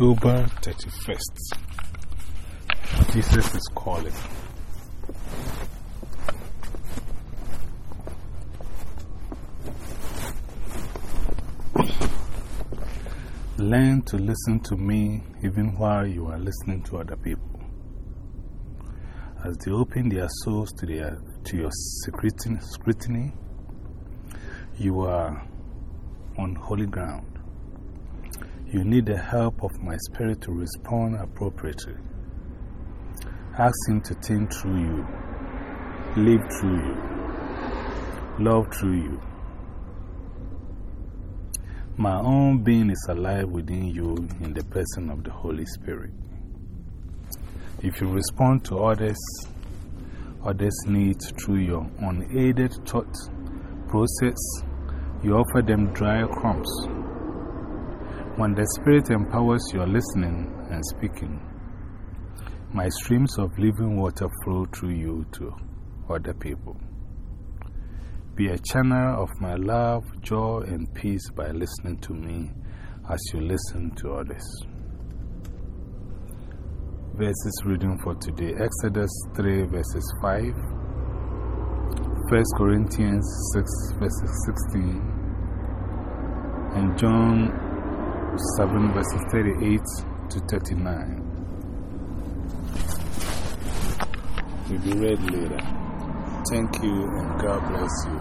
October 31st. Jesus is calling. Learn to listen to me even while you are listening to other people. As they open their souls to, their, to your scrutiny, you are on holy ground. You need the help of my spirit to respond appropriately. Ask Him to think through you, live through you, love through you. My own being is alive within you in the person of the Holy Spirit. If you respond to others, others' needs through your unaided thought process, you offer them dry crumbs. When the Spirit empowers your listening and speaking, my streams of living water flow through you to other people. Be a channel of my love, joy, and peace by listening to me as you listen to others. Verses reading for today Exodus 3, verses 5, 1 Corinthians 6, verses 16, and John 7, verses 38 to 39. We'll be read later. Thank you and God bless you.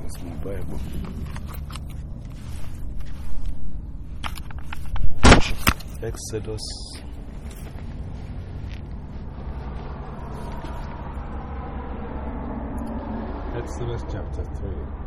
That's my Bible. Exodus. Exodus chapter 3.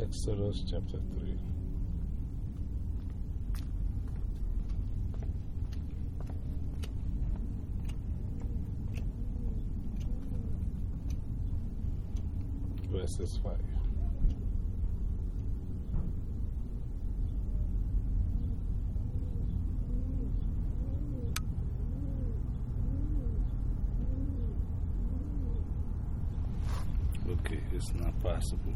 Exodus chapter 3. Verses 5. Okay, it's not possible.